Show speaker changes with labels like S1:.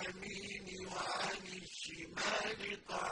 S1: الْيَمِينِ وَعَنِ الشِّمَالِ قَعِيدٌ